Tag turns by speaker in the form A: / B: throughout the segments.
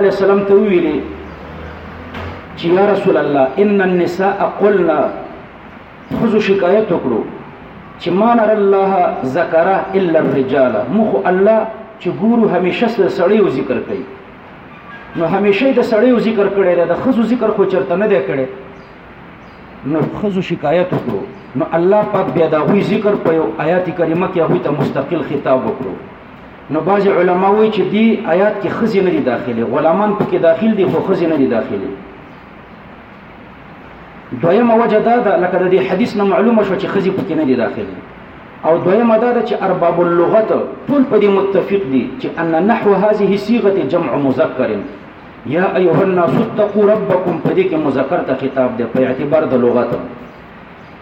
A: عليه السلام ته ویلي چې یا رسول الله ان النساء قلنا خذ شکایت وکړو چې ما نر الله ذکر الا الرجال مخ الله چې ګورو همیشه سړی او ذکر کوي نو همیشه د سړی او ذکر کړي د خزو ذکر خو چرته نه دی کړي نو خزو شکایت وکړو نو الله پاک بیا دا غوي ذکر په آیات کریمه کې هغه ته مستقل خطاب وکړو نو بعض علما وایي چې دی آیات کې خزي نه دي داخلي غلامان پکې داخل دي خو خزي نه دي داخلي دویمه وجه دا ده لکه د دې حدیث نه معلومه شو چې خزي پکې نه دي داخلي او دویمه دا ده چې ارباب اللغت ټول په دې متفق دي چې ان نحو هذه صيغه جمع مذکر یا ایها الناس اتقوا ربکم په دې کې مذکر ته خطاب دی په اعتبار د لغت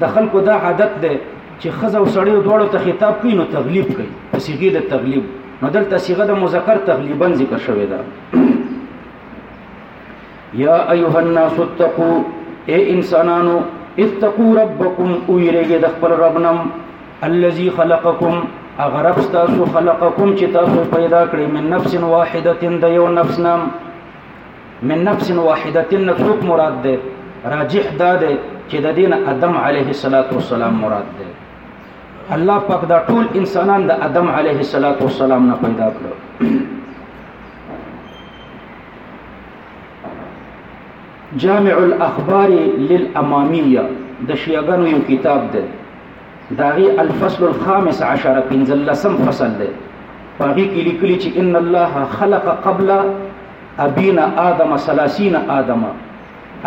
A: د خلکو دا عادت دی چې خزه او سړی دواړو ته خطاب کوي نو تغلیب کوي په صيغه د تغلیب نو دلته صيغه د مذکر تغلیبا ذکر شوې ده یا ایها الناس اتقوا اے انسانانو اتقوا ربکم او یریږئ د خپل ربنم الذي خلقکم اغرب تاسو خلقکم چې تاسو پیدا کړی من نفس واحده د یو نفس نام من نفس واحده نه څوک مراد ده راجح دا ده چې د دین ادم علیه السلام مراد ده الله پاک دا ټول انسانان د ادم علیه السلام نه پیدا کړو جامع الاخبار للامامیه د شیعاګانو یو کتاب ده داغي الفصل الخامس عشر پنځلسم فصل ده پاغي کې لیکلي چې ان الله خلق قبل ابینا آدم سلاسین آدم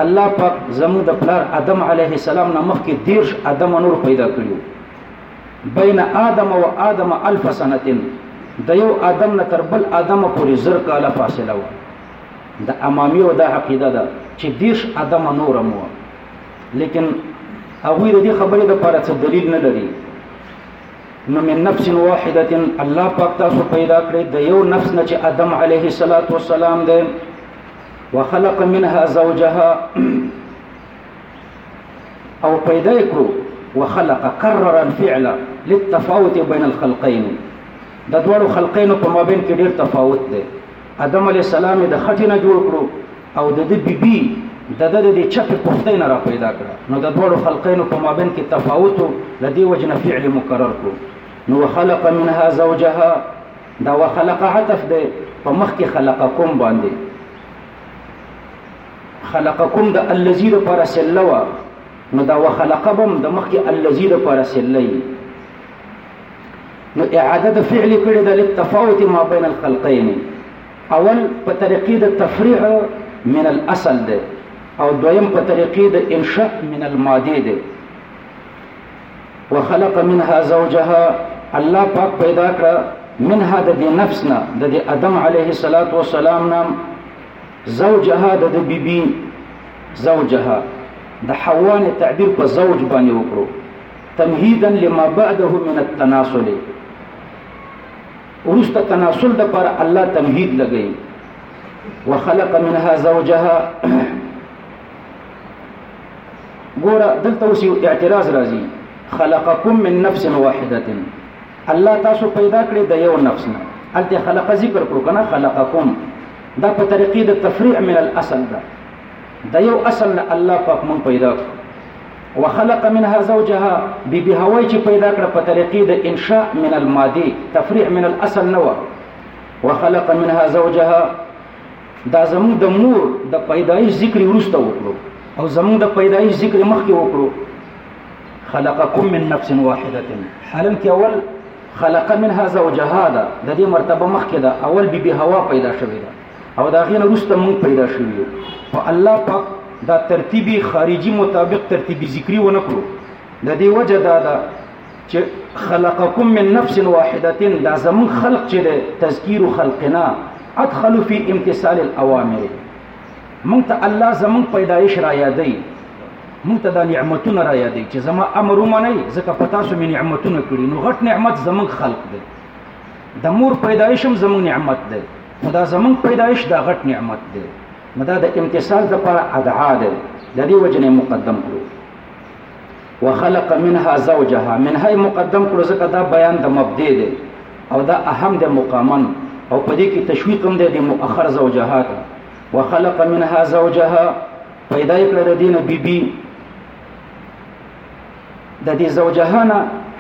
A: الله پاک زموږ د پلار آدم علیه السلام نه مخکې دیرش آدم نور پیدا کړیو بین آدم او آدم الف سنتین د یو آدم نه تر بل آدم پورې زر کاله فاصله و د امامی او د عقیده ده چې دیرش آدم نور مو لیکن هغه د دې خبرې د پاره څه دلیل نه لري نو من نفس واحده الله پاک تاسو پیدا کړی د یو نفس نه چې ادم علیه الصلاۃ والسلام دی وخلق منها زوجها او پیدا کړو وخلق کرر الفعل للتفاوت بین الخلقین د دوړو خلقینو په مابین کې ډیر تفاوت دی ادم علیه السلام یې د خټې نه جوړ کړو او د ده بیبي د ده د چپې پښتۍ نه را پیدا کړه نو د دواړو خلقینو په مابین کې تفاوت و له دې وجې نه فعل مکرر کړو نو وخلق منها زوجها دا وخلق عطف دی په مخکې خلقکم باندې خلقکم د الذی لپاره سله وه نو دا وخلق بم د مخکې الذی لپاره سله نو اعاده د فعل کړي د لتفاوت ما بین الخلقین اول په طریقې د تفریع من الاصل ده او دویم په طریقې د انشاء من الماده ده وخلق منها زوجها الله پاک پیدا کړ منها د دې نفسنا د دې ادم علیه الصلاۃ والسلام نام زوجها د دې بیبي زوجها د حوا نه تعبیر په زوج باندې وکړو تمهیدا لما بعده من التناسل ورسته تناسل د پر الله تمهید لګی وخلق منها زوجها ګوره دلته اوس یو اعتراض راځي خلقکم من نفس واحده الله تاسو پیدا کړی د یو نفس نه الته خلق ذکر کړو کنه خلقکم دا په طریقې د تفریع من الاصل ده د یو اصل نه الله پاک مون پیدا کړو وخلق منها زوجها بی بی هوای چې پیدا کړه په طریقې د انشاء من الماده تفریع من الاصل نه و وخلق منها زوجها دا زموږ د مور د پیدایش ذکر ورسته وکړو او زموږ د پیدایش ذکر مخکې وکړو خلقکم من نفس واحده حالم کې اول خلق منها زوجها دا د دې مرتبه مخکې دا اول بي بي هوا پیدا شوې ده او دا غینه روسته مونږ پیدا شوی یو په الله پاک دا ترتیبی خارجی مطابق ترتیبی ذکری و نکړو د دې وجه دا ده چې خلقکم من نفس واحده دا زمون خلق چې ده تذکیر خلقنا ادخل فی امتثال الاوامر مونږ ته الله زمون پیدایش را یادې مونږ ته د نعمتونو را یادې چې زما امر ومني ځکه پتا سو مې نعمتونه کړی نو غټ نعمت زمون خلق ده د مور پیدایشم زمون نعمت ده نو دا زمونږ پیدایش دا غټ نعمت دی نو دا د امتصال لپاره ادعا دی د دې وجه نه مقدم کړو وخلق منها زوجها منها مقدم کړو ځکه دا بیان د مبدی دی او دا اهم د مقامن او په دې کې تشویق هم دی د مؤخر زوجها ته وخلق منها زوجها پیدا کړل دینه بیبي بی د دې زوجهانه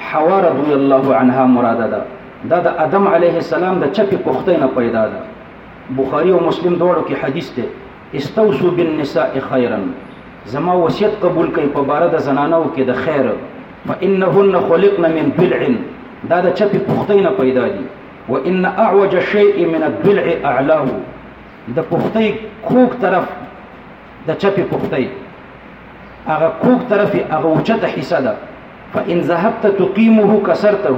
A: حوا رضی الله عنها مراده ده دا د ادم علیه السلام د چپی پخته نه پیدا ده بخاری او مسلم دواړو کې حدیث ده استوصوا بالنساء خیرا زما وصیت قبول کړئ په بار د زنانو کې د خیر فانهن خلقن من ضلع دا د چپی پخته نه پیدا دي وان اعوج شیء من الضلع اعلاه د پخته کوک طرف د چپې پښتۍ هغه کوک طرف هغه اوچته حصہ ده فان ذهبت تقيمه كسرته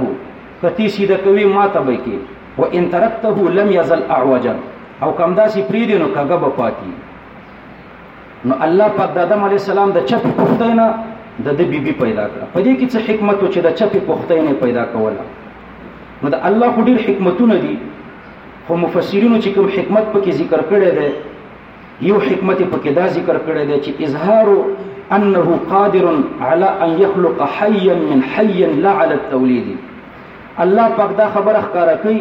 A: کتی سیده کوي ماته به کې وان ترکته لم يزل اعوجا او کمداسي پریدي نو کګه به پاتي نو الله پاک د آدم علی السلام د چپ پختینه د د بیبي پیدا کړه په دې کې څه حکمت چې د چپ پختینه پیدا کوله نو د الله خو ډیر حکمتونه دي خو مفسرینو چې کوم حکمت پکې ذکر کړی دی یو حکمت په کې دا ذکر کړی دی چې اظهار انه قادر على ان يخلق حيا من حي لا على التوليد الله پاک دا خبره ښکارا کوي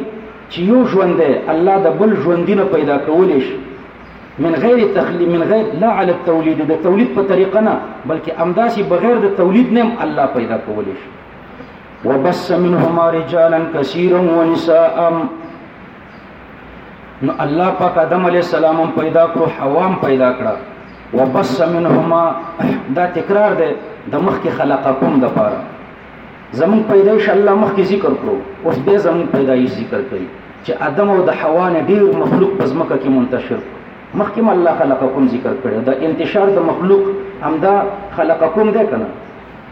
A: چې یو ژوند دی الله د بل ژوند نه پیدا کولې شي من غیر تخلیق من غیر لا على التولید د تولید په طریقه نه بلکې امداسي بغیر د تولید نه الله پیدا کولې شي وبس منهما رجالا كثيرا ونساء نو الله پاک آدم علی السلام هم پیدا کړو حوا هم پیدا کړه وبس منهما دا تکرار دی د مخ کې خلقکم د پاره زمون پیدایش الله مخ کې ذکر کړو اوس به زمون پیدایش ذکر کړي چې آدم او د حوا نه ډیر مخلوق پس مکه کې منتشر مخ کې الله خلقکم ذکر کړي دا انتشار د مخلوق همدا خلقکم دی کنه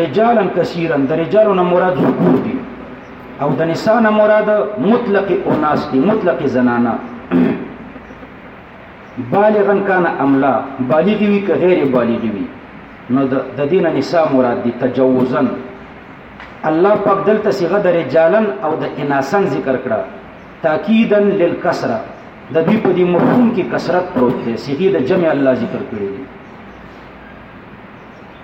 A: رجالا کثیرا د رجالو نه مراد ذکور دي او د نساء نه مراد مطلق اناس دي مطلق زنانا بالغا کان املا بالغ وی که غیر بالغ وی نو د دین نساء مراد دي تجوزا الله پاک دلته صيغه د رجالن او د اناسن ذکر کړه تاکیدا للکسره د دې په دې مفهوم کې کثرت پروت دی صيغه د جمع الله ذکر کړی دی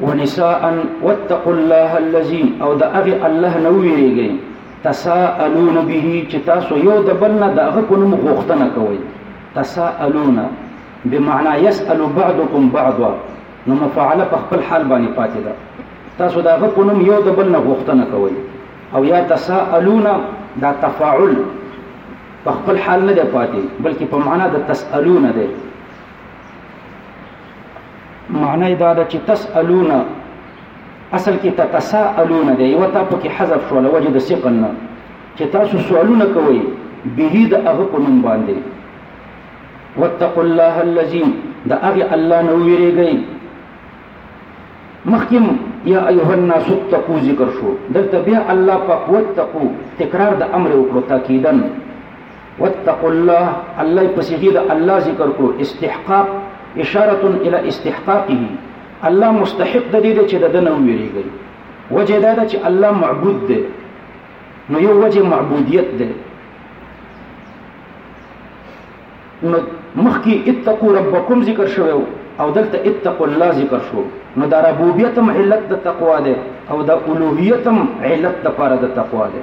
A: ونساء واتقوا الله الذي او دا اغه الله نو ویریږي تساءلون به چې تاسو یو د بل نه د هغه په نوم غوښتنه کوئ تساءلون بمعنى يسأل بعضكم بعضا نو مفعله په خپل حال باندې پاتې ده تاسو دا غو نوم یو د بل نه غوښتنه کوئ او یا تساءلون دا تفاعل په خپل حال نه ده پاتې بلکې په معنا د تسألون ده معنی دا ده چې تسالون اصل کې تتساءلون دی یو تا پکې حذف شو لوجه د ثقل نه چې تاسو سوالونه کوئ به د هغه په نوم باندې واتقوا الله الذي د هغه الله نو ویریږي مخکم یا ایها الناس اتقوا ذکر شو دلته بیا الله پاک واتقوا تکرار د امر وکړو تاکیدن واتقوا الله الله په صيغه د الله ذکر کو استحقاق اشاره الى استحقاقه الله مستحق د دې چې د دنه ویریږي وجه دا ده چې الله معبود دی نو یو وجه معبودیت دی نو مخکې اتقوا ربکم ذکر شوی او دلته اتقوا الله ذکر شو نو دا ربوبیت هم علت د تقوا ده او د الوهیت هم علت د پاره د تقوا ده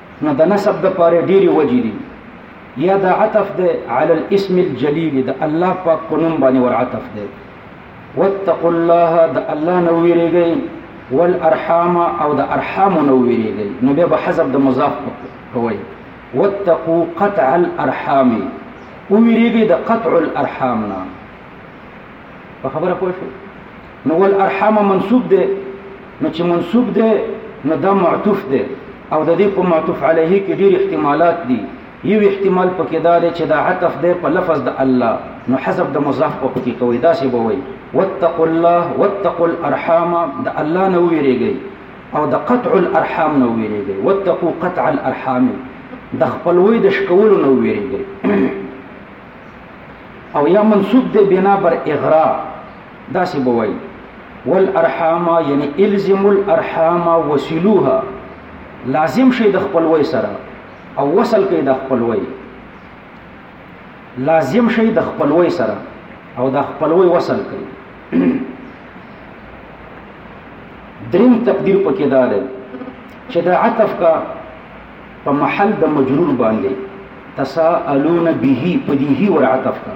A: نو د نسب د پاره ډېری وجې دي یا د عطف ده علی الاسم الجلیل د الله پاک په نوم باندې ور عطف ده واتقوا الله د الله نو ویریږي والارحام او د ارحام نو ویریږي نو بیا به حذف د مضاف کوي واتقوا قطع الارحام او ویریږي د قطع الارحام نه په خبره پوه شئ نو ول ارحام منصوب دی نو چې منصوب دی نو دا معطوف دی او د دې په معطوف علیه کې ډیر احتمالات دي یو احتمال پکې دا دی چې دا عطف دی په لفظ د الله نو حذف د مضاف په پکې کوي دا سی بوي واتقوا الله واتقوا الارحام د الله نه ویریږي او د قطع الارحام نه ویریږي واتقوا قطع الارحام د خپلوي د شکولو نه ویریږي او یا منصوب دی بنا بر اغراء داسې بوي والارحام یعنی الزم الارحام وسلوها لازم شي د خپلوي سره او وصل کوي د خپلوي لازم شي د خپلوي سره او د خپلوي وصل کوي دریم تقدیر پکې دا دی چې د عطف کا په محل د مجرور باندې تساءلون به په دې هی ور عطف کا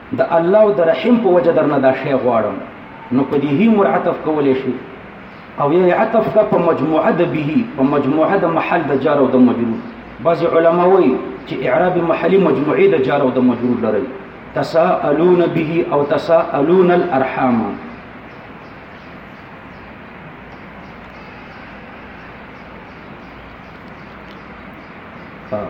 A: د الله او د رحم په وجه درنه دا شی غواړم نو په دې هم عطف کولې شي او یې عطف کا په مجموعه د به په مجموعه د محل د جار او د مجرور بعض علما وایي چې اعراب محلي مجموعه د جار او د مجرور لري تساءلون به او تساءلون الارحام Uh,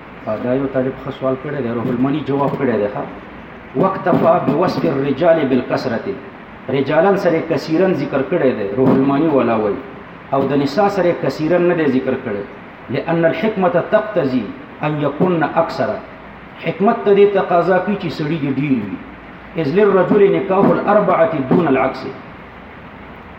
A: دا یو طالب خو سوال کړی دی روح المانی جواب کړی دی ښا وقتفا بوصف الرجال بالکثرت رجالان سره کثیرن ذکر کړی دی روح المانی ولا وای او د نساء سره کثیرن نه دی ذکر کړی لأن الحکمه تقتضي ان يكون اکثر حکمت ته دې تقاضا کوي چې سړي دې ډیر وي اذ للرجل نکاح الاربعه دون العكس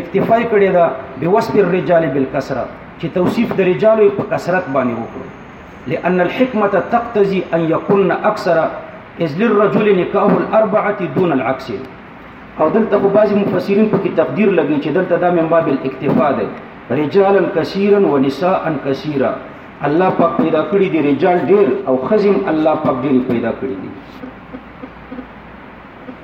A: اکتفا کړی دا به وصف الرجال بالکسره چې توصیف د رجالو په کثرت باندې وکړو لأن الحکمت تقتضي ان يكون اکثر اذ للرجل نکاح الاربعه دون العكس او دلته خو بعضی مفسرین په کې تقدیر لګی چې دلته دا من باب الاکتفا ده رجالا کثیرا ونساء کثیرا الله پاک پیدا کړی دی رجال ډیر او خزم الله پاک ډیر پیدا کړی دی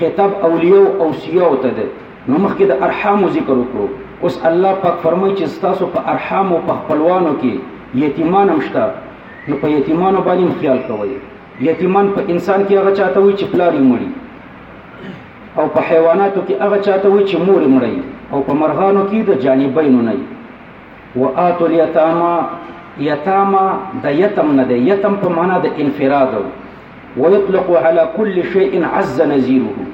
A: خطاب اولیاء او اوصیاء ته ده نو مخکې د ارحام ذکر وکړو اوس الله پاک فرمایي چې تاسو په ارحام او په خپلوانو کې یتیمان هم شته نو په یتیمانو باندې خیال کوئ یتیمان په انسان کې هغه چاته وي چې پلار یې مړي او په حیواناتو کې هغه چاته وي چې مور یې مړي او په مرغانو کې د جانبینو نه و آتو الیتاما یتاما د یتم نه دی یتم په معنا د انفراد و یطلق علی کل شیء عز نذیره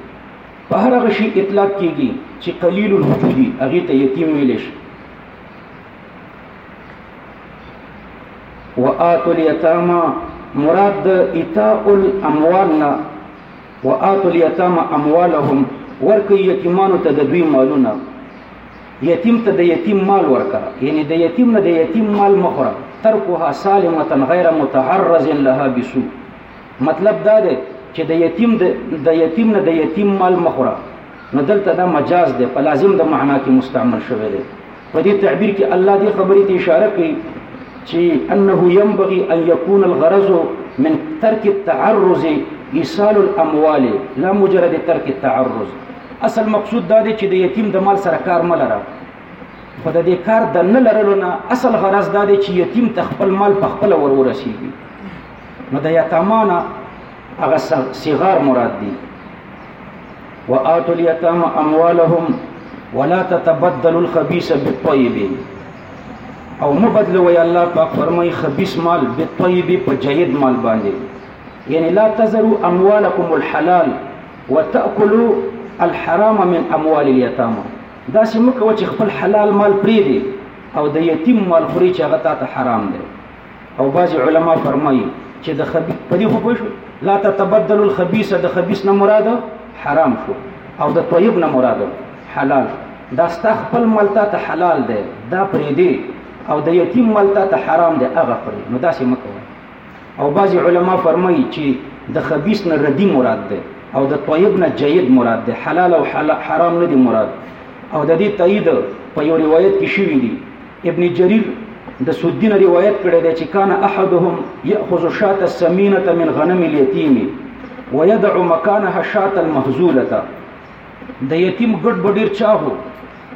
A: په هر هغه شی اطلاق کیږي چې قلیل الوجودی هغه ته یتیم ویل شي و آتو الیتاما مراد د ایتاء الاموال نه و آتو الیتاما اموالهم ورکه یتیمانو ته د دوی مالونه یتیم ته د یتیم مال ورکا یعنی د یتیم نه د یتیم مال مخره ترکوها سالمتا غیر متعرض لها بسو مطلب دا دی چې د یتیم د یتیم نه د یتیم مال مخره نو دلته دا مجاز دی په لازم د معنا کې مستعمل شوی دی په دې تعبیر کې الله دې خبرې ته اشاره کوي چې انه ينبغي ان يكون الغرض من ترك التعرض ايصال الاموال لا مجرد ترك التعرض اصل مقصود دا دی چې د یتیم د مال سره کار مه لره خو د دې کار د نه لرلو نه اصل غرض دا دی چې یتیم ته خپل مال په خپله ور ورسېږي نو د یتاما نه هغه صغار مراد دي وآتوا اليتامى أموالهم ولا تتبدلوا الخبيث بالطيب او مبدل وی الله پاک فرمای خبيث مال بالطيب په جيد مال باندې یعنی لا تزروا اموالکم الحلال وتاكلوا الحرام من اموال اليتامى دا چې مکه و چې خپل حلال مال پری دی او د یتیم مال خوري چې هغه تاسو حرام دی او بعض علما فرمایي چې د خبيث په دې خو شو لا تتبدل الخبيث د خبيث نه مراد حرام شو او د طيب نه مراد حلال دا ستا خپل مال ته حلال دی دا پری دی او د یتیم مال ته حرام دی هغه خوري نو دا چې مکه او بعضی علما فرمایي چې د خبيث نه ردی مراد ده او د طيب نه جيد مراد ده حلال او حرام نه دی مراد او د دې تایید په یو روایت کې شوی دی ابن جرير د سودین روایت کړی دی چې کان احدهم ياخذ شات السمينه من غنم اليتيم ويدع مكانها شات المهزوله د یتیم ګډ بډیر چاهو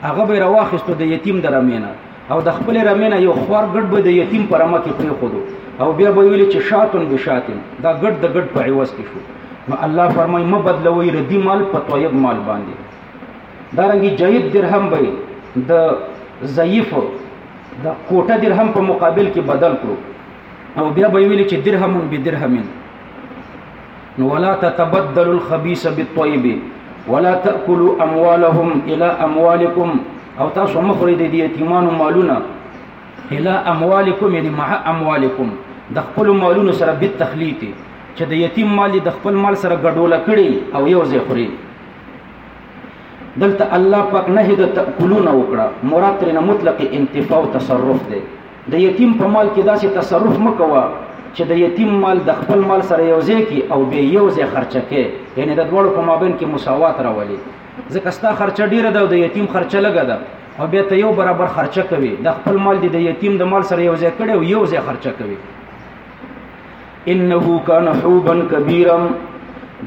A: هغه به راوخستو د یتیم د رمینه او د خپل رمینه یو خور ګډ به د یتیم پر مخ کې پرې خودو او بیا به ویل چې شاتون به شاتن دا ګډ د ګډ په عوض کې شو نو الله فرمایي م بدلوي ردی مال په طیب مال باندې دارنګي جید درهم به د ضعیف د کوټه درهم په مقابل کې بدل کړو او بیا به ویل چې درهمون به درهمین نو ولا تتبدلوا الخبيث بالطيب ولا تاكلوا اموالهم الى اموالكم او تاسو مخوري د یتیمانو مالونه الى اموالكم یعنی مع اموالكم د خپل مالونو سره به تخلیط چې د یتیم مال د خپل مال سره ګډول کړي او یو ځای خوري دلته الله پاک نه د تاکلون وکړه مراد ترنه مطلق انتفاع او تصرف دی د یتیم په مال کې داسې تصرف مه کوه چې د یتیم مال د خپل مال سره یو ځای کی او به یو ځای خرچه کې یعنی د دوړو په مابین کې مساوات راولي ځکه ستا خرچه ډیره ده او د یتیم خرچه لګه ده او بیا ته یو برابر خرچه کوي د خپل مال دی د یتیم د مال سره یو ځای کړي او یو ځای خرچه کوي انه کان حوبا کبیرا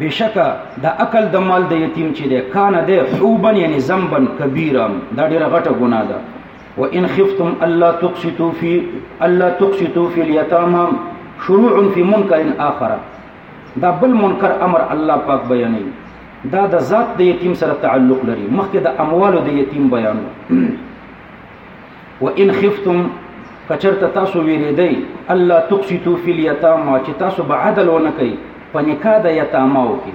A: بشکا د عقل د مال د یتیم چې ده کان ده حوبا یعنی ذنبا کبیرا دا ډیره غټه ګناه ده وان خفتم الا تقسطوا في الا تقسطوا في اليتامى شروع في منكر اخر دا بل منکر امر الله پاک بیانوي دا د ذات د یتیم سره تعلق لري مخکې د اموالو د یتیم بیان و ان خفتم کچرته تاسو ویریدئ الله تقسطو فی الیتاما چې تاسو به عدل ونه کوي په نکاح د یتاماو کې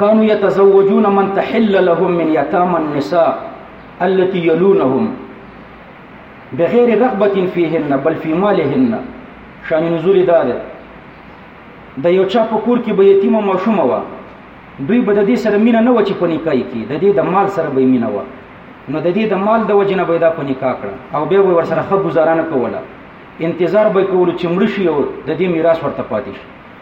A: كانوا يتزوجون من تحل لهم من يتامى النساء التي يلونهم بغير رغبة فيهن بل في مالهن شان نزول دا ده د یو چا په کور کې به یتیمه ماشومه وه دوی به د دې سره مینه نه و چې په نکاح کې د دې د مال سره به مینه وه نو د دې د مال د وجنه به دا په نکاح کړه او به ور سره خه گزارانه کوله انتظار به کول چې مړ شي او د دې میراث ورته پاتې شي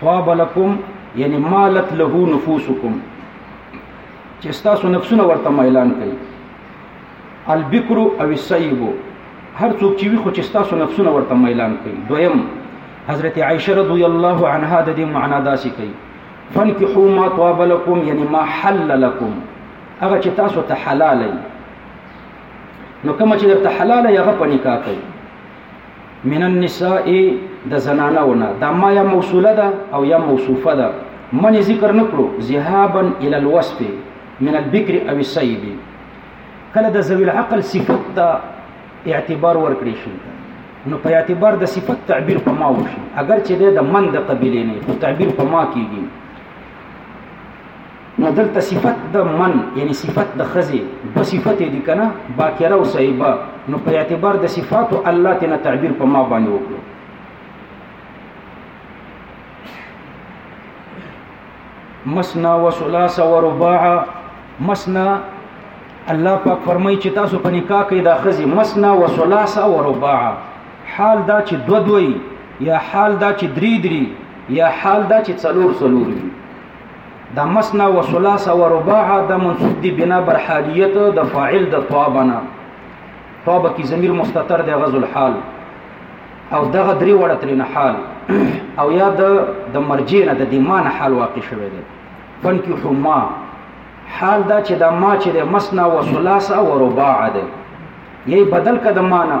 A: طاب لكم یعنی مالت له نفوسکم چې تاسو نفسونه ورته ميلان کوي البکر او السيب هر څوک چې وي خو چې تاسو نفسونه ورته ميلان کوي دویم حضرت عائشه رضی الله عنها د دې معنا داسې کوي فانكحوا ما طاب لكم یعنی ما حل لكم هغه چې تاسو ته حلال نو کوم چې درته حلال یا غو په نکاح کوي من النساء د زنانو نه دا ما یا موصوله ده او یا موصوفه ده من ذکر نکړو ذهابا الى الوصف من البکر او السيب کله د ذوی العقل صفت ته اعتبار ورکړي شي نو په اعتبار د صفت تعبیر په ما وشي اگر چې د من د قبیلې نه خو تعبیر په ما کیږي نو دلته صفت د من یعنی صفت د خزی دو صفت دي کنه باکره او صیبه نو په اعتبار د صفات الله تینا تعبیر په ما باندې وکړو مسنا وثلاث ورباع مسنا الله پاک فرمای چې تاسو په نکاح کې د خزی مسنا وثلاث ورباع حال دا چې دو دوی یا حال دا چې درې درې یا حال دا چې څلور څلور وي دا مسنا و ثلاث و رباع دا منصوب دی بنا بر حالیت د فاعل د طابنا طاب کی ضمیر مستتر دی غزل حال او دغه درې وړه ترنه حال او یا د د مرجی نه د دیمان حال واقع شوی دی فن کی حما حال دا چې دا ما چې د مسنا و ثلاث و رباع دی یی بدل کده معنا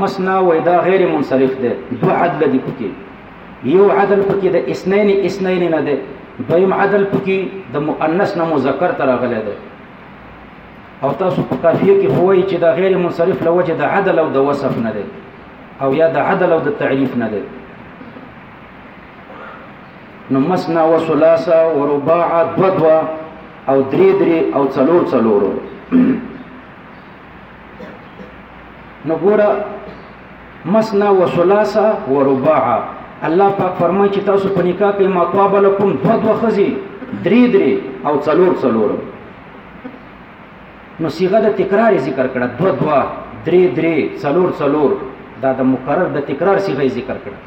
A: مسنا وای دا غیر منصرف دی دو عدل دی پکې یو عدل پکې د اسنین اسنین نه دی دویم عدل پکې د مؤنث نه مذکر تر غلې دی او تاسو په کافیه کې خوای چې دا غیر منصرف لوجه د عدل او د وصف نه دی او یا د عدل او د تعریف نه دی نو مسنا و ثلاثه و رباع دو دو او درې درې او څلور څلورو نو ګوره مسنا و ثلاثه و رباع الله پاک فرمایي چې تاسو په نکاح کې ما طاب لكم دو دو خزي درې درې او څلور څلور نو صيغه د تکرار ذکر کړه دو دو درې درې څلور څلور دا د مکرر د تکرار صيغه ذکر کړه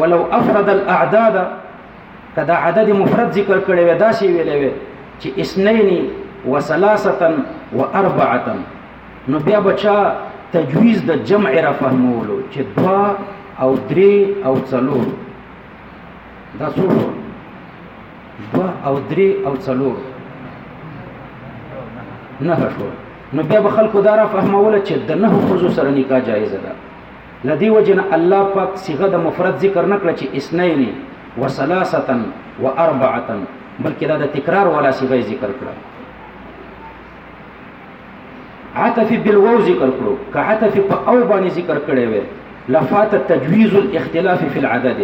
A: ولو افرد الاعداد کدا عدد مفرد ذکر کړي وي دا شی ویلې وي چې اسنین و ثلاثه و اربعه نو بیا بچا تجویز د جمع را فهمولو چې دوا او درې او څلور دا څو دوا او درې او څلور نه شو نو بیا به خلکو دا را فهموله چې د نه خزو سره نکاح جایز ده لدی وجه نه الله پاک صيغه د مفرد ذکر نه کړه چې اثنين وثلاثه واربعه بلکې دا د تکرار ولا صيغه ذکر کړه عطف بالواو ذکر کړو که عطف په او باندې ذکر کړي وي لفات تجويز الاختلاف في العدد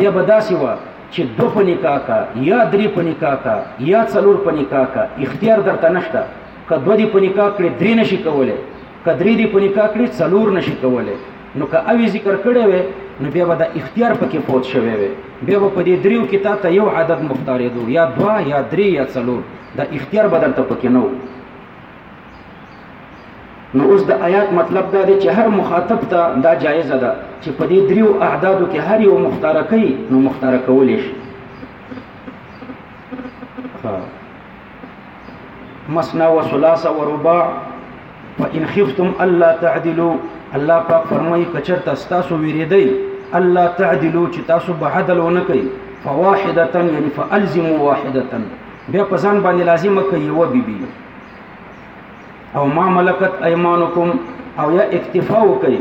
A: بیا بداسي وا چې دو په نکاح کا یا درې په نکاح کا یا څلور په نکاح کا اختیار درته نشته که دو دې په نکاح کړې درې نشي کولای کدرې دی په نکاح کړی څلور نشي کولای نو که اوی ذکر کړی وي نو بیا به د اختیار پکې فوت شوی وي بیا به په دې دریو کې تا ته یو عدد مختارېدو یا دوا یا درې یا څلور د اختیار به درته پکې نه نو اوس د آیات مطلب دا دی چې هر مخاطب ته دا جایزه ده چې په دې دریو اعدادو کې هر یو مختاره کوي نو مختاره کولی شي مسنا و ثلاثه و رباع فان خفتم الا تعدلوا الله پاک فرمایي کچر تاسو ویریدئ الله تعدلوا چې تاسو به عدل ونه کوي فواحده یعنی فالزموا واحده بیا په ځان باندې لازمه کوي یو بیبي او ما ملکت ايمانکم او یا اکتفا وکړي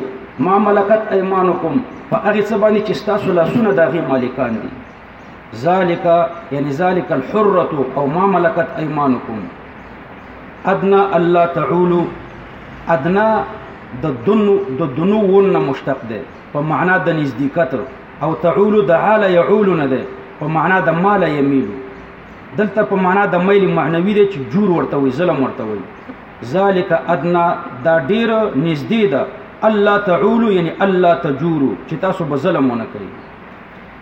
A: ما ملکت ايمانکم په هغه څه باندې چې تاسو لاسونه دغه مالکان دي ذالک یعنی ذالک الحرۃ او ما ملکت ایمانکم ادنا الله تعولو ادنا د دنو د دنو ون مشتق ده په معنا د نزدېکت او تعول د عاله يعول نه ده په معنا د مال يميل دلته په معنا د ميل معنوي ده چې جور ورته وي ظلم ورته وي ذالک ادنا دا ډیر نږدې ده الله تعول یعنی الله تجورو چې تاسو به ظلم ونه کوي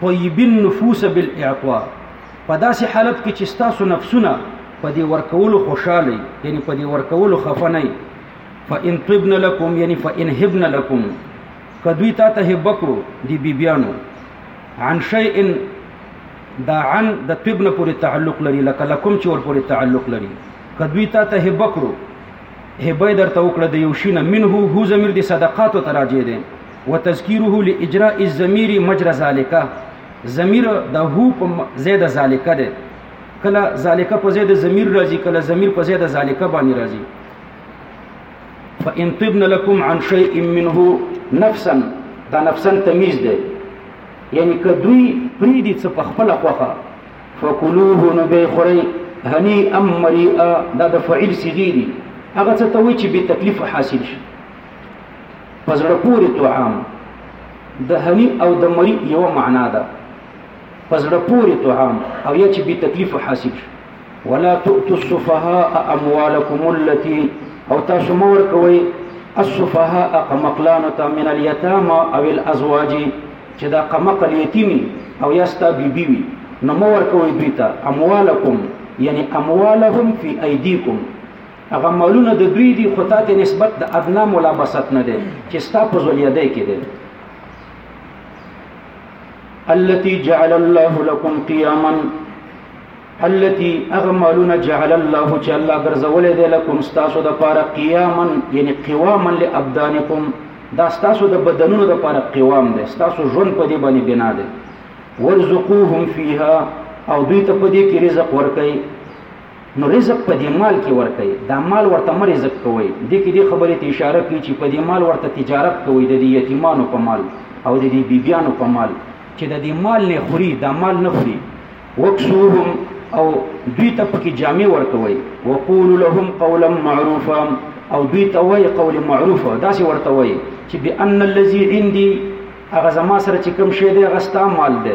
A: طیبین نفوس بالاعطاء په داسې حالت کې چې ستاسو نفسونه په دې ورکولو خوشاله یعنی په دې ورکولو خفه نه فإن طبن لكم یعنی فإن هبن لكم کدوی تا ته هبه کړو دی بیبیانو عن شیء دا عن د طبن پورې تعلق لري لکه لکم چې ور پورې تعلق لري کدوی تا ته هبه کړو هبه درته وکړه د یو شینه منه هو زمیر د صدقاتو تراجه دي وتذکیره لاجراء الضمیر مجرا ذالک ضمیر د هو په زید ذالک ده کله ذالک په زید ضمیر راځي کله ضمیر په زید ذالک باندې راځي فان طبن لكم عن شيء منه نفسا دا نفسا تمیز ده یعنی که دوی پری دي څه په خپل خوخه فکلوه نو به خوري هني ام مريئا دا د فعل صيغه دي هغه څه ته وي چې به تکلیف حاصل شي په زړه پورې طعام د هني او د مري یو معنا ده په زړه پورې طعام او یا چې به تکلیف حاصل شي ولا تؤتوا السفهاء اموالكم التي او تاسو مور کوي السفهاء قمقلانه من اليتامى او الازواج چې دا قمقل یتیمی او یا ستا بیبي وي نو مور کوي دوی ته اموالکم یعنی اموالهم فی ایدیکم هغه مالونه د دوی دي خو تاته نسبت د ادنا ملابست نه دی چې ستا په زلیدې کې دی التي جعل الله لكم قياما التي هغه مالونه جعل الله چې الله ګرځولې دی لكم ستاسو د پاره قياما یعنی قواما لابدانکم دا ستاسو د بدنونو د پاره قوام دی ستاسو ژوند په دې باندې بنا دی ورزقوهم فيها او دوی ته په دې کې رزق ورکړي نو رزق په دې مال کې ورکوي دا مال ورته مه رزق کوئ دې کې دې خبرې ته اشاره کوي چې په دې مال ورته تجارت کوئ د دې یتیمانو په مال او د دې بیبیانو په مال چې د دې مال نه خوري دا مال نه خوري وکسوهم او دوی ته پکې جامع ورکوي وقول لهم قولا معروفا او دوی ته وایي قول معروف داسې ورته وایي چې بأن الذي عندي هغه زما سره چې کوم شی دی هغه ستا مال دی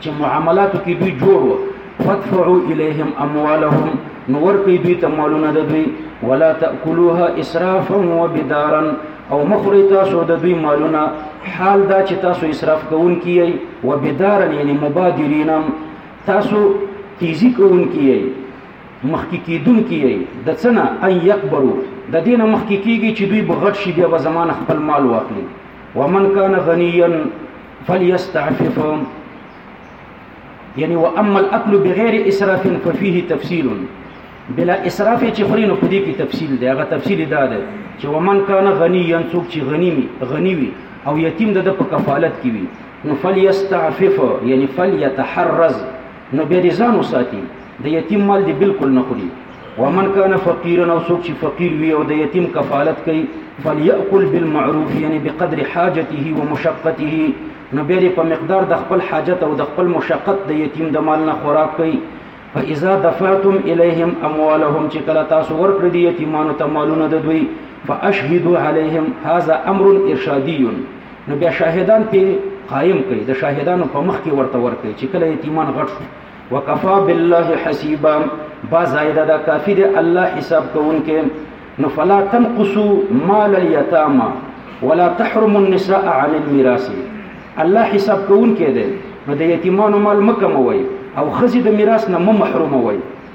A: چې معاملاتو کې دوی جوړ و فدفعوا الیهم اموالهم نو ورکې دوی ته مالونه د دوی ولا تاکلوها اسرافا وبدارا او مخری تاسو د دوی مالونه حال دا چې تاسو اسراف کوون کیي وبدارا یعنی مبادرین تاسو تیزی کوون کیي مخکې کیدون کیي د څنګه ان یکبرو د دینه مخکې کیږي چې دوی بغټ شي بیا به زمانه خپل مال واخلي ومن کان غنیا فليستعفف یعنی واما الاكل بغیر اسراف ففيه تفصيل بلا اسراف چې خوري نو په دې کې تفصیل دی هغه تفصیل دا دی چې ومن کان غنی ان څوک چې غنی می غنی وي او یتیم د په کفالت کې وي نو فلیستعفف یعنی فلیتحرز نو بیا دې ځان وساتي د یتیم مال دې بالکل نه خوري ومن کان فقیرا او څوک چې فقیر وي او د یتیم کفالت کوي فلیأکل بالمعروف یعنی بقدر حاجته و مشقته نو بیا په مقدار د خپل حاجت او د خپل مشقت د یتیم د مال نه خوراک کوي فاذا دفعتم اليهم اموالهم چې کله تاسو ورکړي دي یتیمانو ته مالونه د دوی فاشهدوا عليهم هذا امر ارشادي نو بیا شاهدان په قائم کړي د شاهدانو په مخ کې ورته ورکړي چې کله یتیمان غټ شو وکفا بالله حسیبا با زائد دا کافی دی الله حساب کوونکې نو فلا تنقصوا مال اليتامى ولا تحرم النساء عن الميراث الله حساب کوونکې دی نو د یتیمانو مال مکموي او خزي د میراث نه محروموي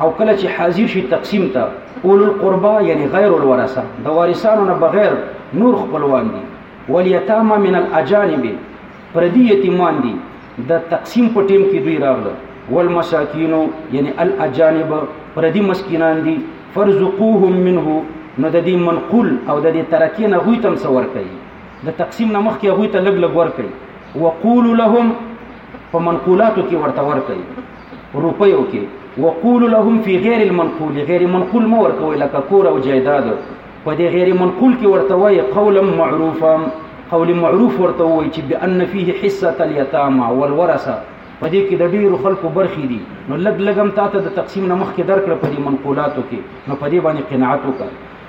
A: او کله چې حاضر شي تقسیم ته اول القربا یعنی غیر الورثه د وارثانو نه بغیر نور خپلوان دي ولیتاما من الاجانب پردی یتیمان دي د تقسیم په ټیم کې دوی راغله والمساکین یعنی الاجانب پردی مسکینان دي فرزقوهم منه نو د دې منقول او د دې ترکې نه غوي تم څور کوي د تقسیم نه مخکې غوي ته لګ لګ ور کوي وقول لهم په منقولاتو کې ورته ور کوي روپیو کې وقول لهم فی غیر المنقول غیر منقول مو ورکوي لکه کور او جایداد په دې غیر منقول کې ورته وایي قولا معروفا قول معروف ورته وایي چې بان فيه حصه اليتامى والورثه په دې کې د ډیرو خلکو برخې دي نو لګ لګم تاته د تقسیم نمخ کې درکړه په دې منقولاتو کې نو په دې باندې قناعت وکړه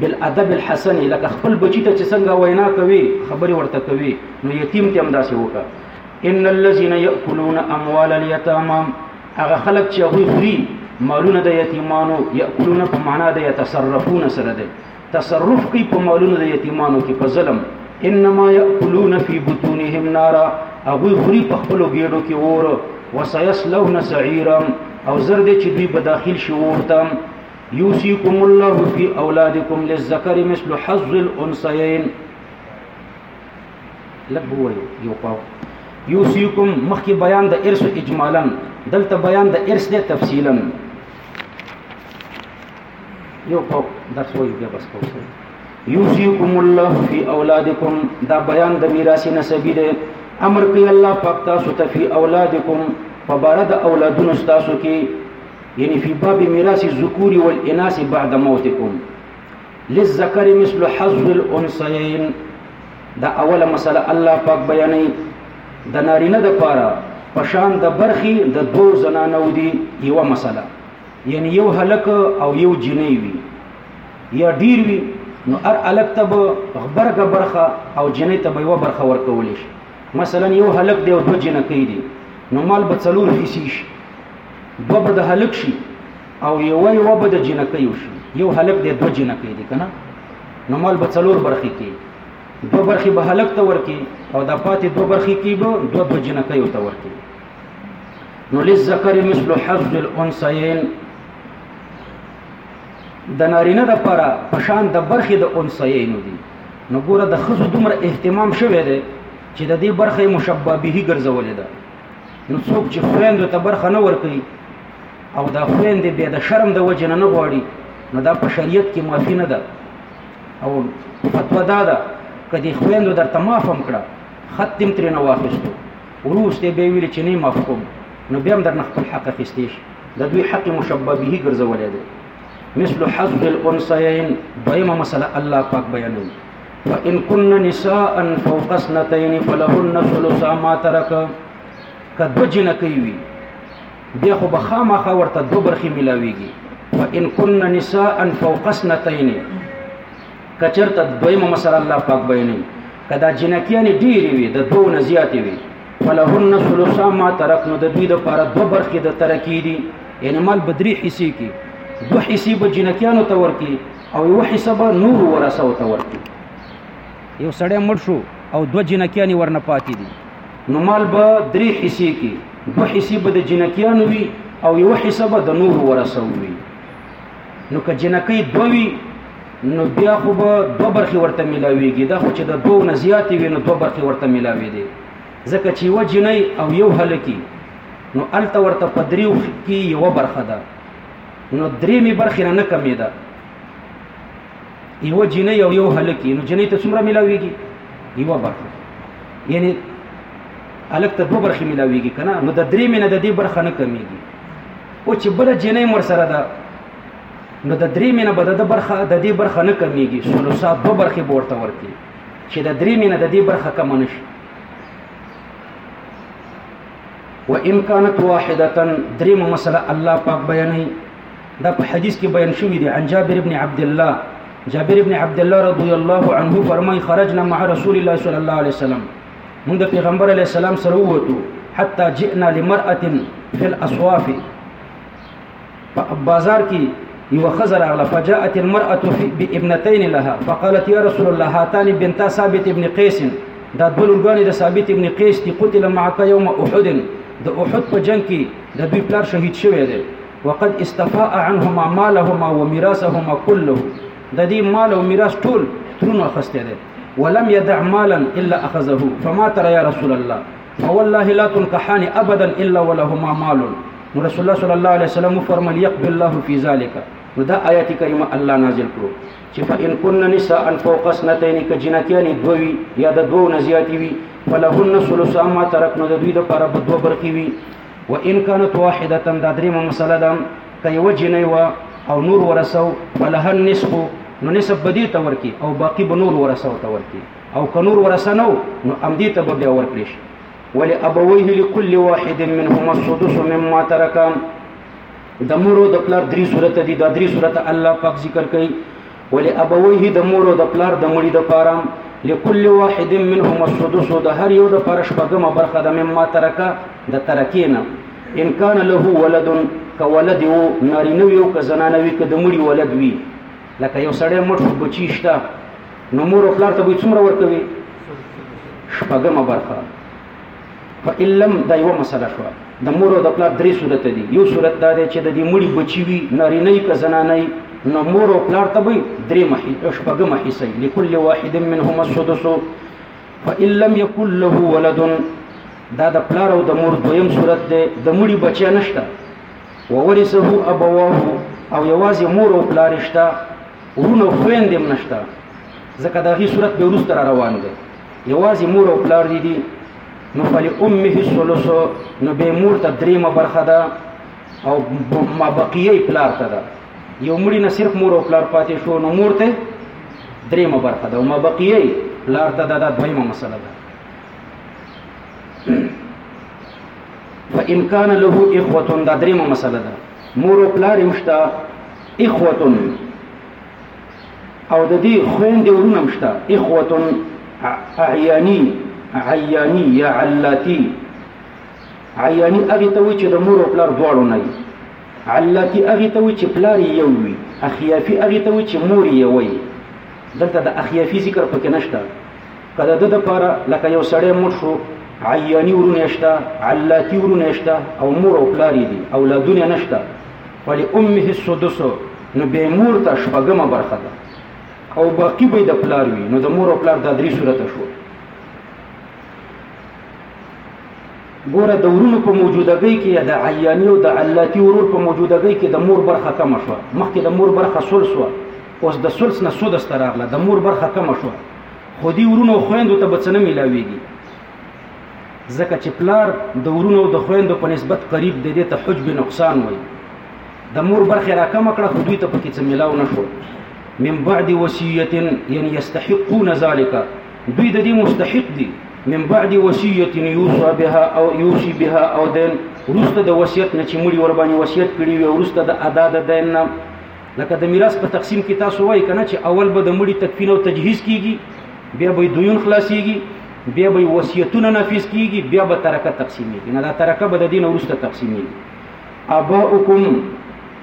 A: بالادب الحسن لکه خپل بچی ته چې څنګه وینا کوي خبري ورته کوي نو یتیم ته هم داسې وکړه ان الذين ياكلون اموال اليتامى هغه خلک چې هغه خوري مالونه د یتیمانو یاکلون په معنا د یتصرفون سره ده تصرف کوي په مالونو د یتیمانو کې په ظلم انما یاکلون فی بطونهم نارا هغه خوري په خپل ګېډو کې اور وسيصلون سعيرا او زر دې چې دوی به داخل شي ورته یوسیکم الله فی اولادکم للذکر مثل حظ الانثیین لګو یو پاو یوسیکم مخکې بیان د ارث اجمالا دلته بیان د ارث د تفصیلا یو پاو درس وایو بیا بس پاو سره یوسیکم الله فی اولادکم دا بیان د میراث نسبی دی امر کوي الله پاک تاسو ته فی اولادکم په بار د اولادونو تاسو کې یعنی فی باب میراث الذکور والاناث بعد موتکم للذکر مثل حظ الانثیین دا اوله مسله الله پاک بیانې د نارینه د پاره پشان د برخي د دو زنانو دی یو مسله یعنی یو هلک او یو جنۍ وي یا ډیر وي نو ار الک تب غبرګ برخه او جنې تب یو برخه ورکول شي مثلا یو هلک دی او دو جنکې دي نو مال به څلور حصې شي دوه به د هلک شي او یو یو به د جنکۍ شي یو هلک دی دوه جنکۍ دي کنه نو مال به څلور برخې کې دوه برخې به هلک ته ورکې او د پاتې دوه برخې کې به دوه دوه جنکۍ ته ورکې نو للذکر مثل حظ الانثيين د نارینه د پاره پشان د برخې د انثيين دي نو ګوره د خزو دومره اهتمام شوه دی چې د دې برخې مشببه ګرځولې ده نو څوک چې خويندو ته برخه نه ورکوي او دا خويندې بیا د شرم د وجې نه نه غواړي نو دا په شریعت کې معافي نه ده او فتوا دا ده که د خويندو درته معاف هم کړه خط دې هم ترې نه واخیستو وروسته به یې ویلي چې نه معاف کوم نو بیا هم درنه خپل حق اخیستی شي د دوی حق مشبه به ګرځولی دی مثل حظ الانثیین دویمه مسله الله پاک بیانوي فإن كن نساء فوق اثنتين فلهن ثلث ما ترك کدو جن کوي وي بیا خو بخامخه ورته دو برخي ملاويږي فإن كن نساء فوق اثنتين کچرته دویمه مسله الله پاک بیانې کدا جنکیان ډېری وي د دوه نه زیاتې وي فلهن ثلث ما ترک نو د دوی د پاره دوه برخې د ترکی دي یعنی مال بدری حصے کې دوه حصے به جنکیانو ته ورکی او یو حصہ به نور ورثه او ته ورکړي یو سړی مړ شو او دوه جنکیانې ورنه پاتې دي نو مال به درې حصې کې دوه حصې به د جنکیانو وي او یو حصه به د نور ورثه وي نو که جنکۍ دوه وي نو بیا خو به دوه برخې ورته ملاویږي دا خو چې د دوه نه زیاتې وي نو دوه برخې ورته ملاوي دي ځکه چې یوه جنۍ او یو هلکی نو هلته ورته په دریو کې یوه برخه ده نو درېمې برخې نه نه کمېده یوه جینۍ او یو هلک نو جینۍ ته څومره میلاویږي یوه برخه یعنی هلک ته دوه برخې میلاویږي که نه نو د درېمې نه د دې برخه نه کمیږي او چې بله جینۍ هم ورسره ده نو د درېمې نه به د برخه د دې برخه نه کمیږي ثلثا دوه برخې به ورته ورکړي چې د درېمې نه د دې برخه کمه نه شي و ان كانت واحده دریم مسله الله پاک بیانې دا په حدیث کې بیان شوی دی عن جابر ابن عبد الله جابر ابن عبد الله رضی الله عنه فرمای خرجنا مع رسول الله صلی الله علیه وسلم موږ د پیغمبر علی السلام سره ووتو حتا جئنا لمرأه فی الاصواف په بازار کې یو خزر اغله فجاءت المرأه في بابنتين لها فقالت يا رسول الله هاتان بنتا ثابت ابن قيس دا دول ورګانی د ثابت ابن قيس دی قتل معك يوم احد د احد په جنگ کې د دوی پلار شهید شوی دی وقد استفاء عنهما مالهما وميراثهما كله د دې مال او میراث ټول ترونه خسته دی ولم يدع مالا الا اخذه فما ترى يا رسول الله فوالله لا تنكحان ابدا الا ولهما مال نو رسول الله صلی الله علیه وسلم فرمایي يقبل الله في ذلك نو دا آیات کریمه الله نازل کړو چې فإن كن نساء فوق اثنتين کجنتيان دوی یا د دوه نزياتي وي فلهن ثلث ما ترک نو د دوی د پر په دوه برخي وي وإن كانت واحده دا درېمه مسله ده کای وجنې وا او نور ورسو فلهن نصف نو نسب بدی تور کی او باقی بنور ورسو تور کی او کنور ورسنو نو امدی ته به بیا ورکړي شي ولی ابويه لكل واحد منهما السدس مما ترك د مورو د پلار درې صورت دي دا درې صورت الله پاک ذکر کوي ولی ابويه د مورو د پلار د مړي د پاره لكل واحد منهما السدس د هر یو د پاره شپږمه برخه د مما ترک د ترکینا ان کان له ولد کولد وو نارینه وو که زنانه وي که د مړي ولد وي لکه یو سړی مړ شو بچی شته نو مور او پلار ته به څومره ورکوي شپږمه برخه فإن لم دا یو مسله شو د مور او د پلار درې صورت دي یو صورت دا دی چې د دې مړي بچی وي نارینه که زنانه وي نو مور او پلار ته به درې محي او شپږمه حصه لكل واحد منهما السدس فإن لم يكن له ولد دا د پلار او د مور دویم صورت دی د مړي بچی نشته وورثه ابواه او یوازې مور او پلار شته ورونه خويندې هم نشته ځکه دا غي صورت به ورسته را روان دی یوازې مور او پلار دي دي نو فل امه الثلث نو به مور ته دریمه برخه ده او ما بقیه پلار ته ده یو مړی نه صرف مور او پلار پاتې شو نو مور ته دریمه برخه ده او ما بقیه پلار ته ده دا دویمه مسله ده فان کان له اخوه دا درېمه مسله ده مور او پلار یې مشته اخوه او د دې خويندې ورونه مشته اخوه اعیانی عیانی یا علاتی عیانی هغه ته وی چې د مور او پلار دواړو نه علاتی هغه ته وی چې پلار یو وي اخیافی هغه ته وی چې مور یو وي دلته د اخیافی ذکر پکې نشته که د ده دپاره لکه یو سړی مړ شو عیاني ورونه شته علاتي ورونه شته او مور او پلار یې دي اولادونه یې نشته ولامه السدس نو بیا مور ته شپږمه برخه ده او باقی به د پلار وي نو د مور او پلار دا درې صورته شو ګوره د ورونو په موجودګۍ کې د عیاني او د علاتي ورور په موجودګۍ کې د مور برخه کمه شوه مخکې د مور برخه سلس وه اوس د سلس نه سدس ته راغله د مور برخه کمه شوه خو دې ورونو خويندو ته به څه نه ملاويږي ځکه چې پلار د ورونو او د خويندو په نسبت قریب دی دې ته حجب نقصان وایي د مور برخه راکمه کړه خو دوی ته پکې څه ملاو نه شو من بعد وصیت یعنی یستحقون ذلک دوی د دې مستحق دي من بعد وصیت یوصى بها او یوصي بها او دین ورسته د وصیت نه چې مړي ور باندې وصیت کړی وي ورسته د ادا د دین نه لکه د میراث په تقسیم کې تاسو وایي کنه چې اول به د مړي تکفین او تجهیز کیږي بیا به دویون خلاصيږي بیا به وصیتونه نافذ کیږي بیا به ترکه تقسیمېږي نه دا ترکه به د دین وروسته تقسیمېږي اباؤکم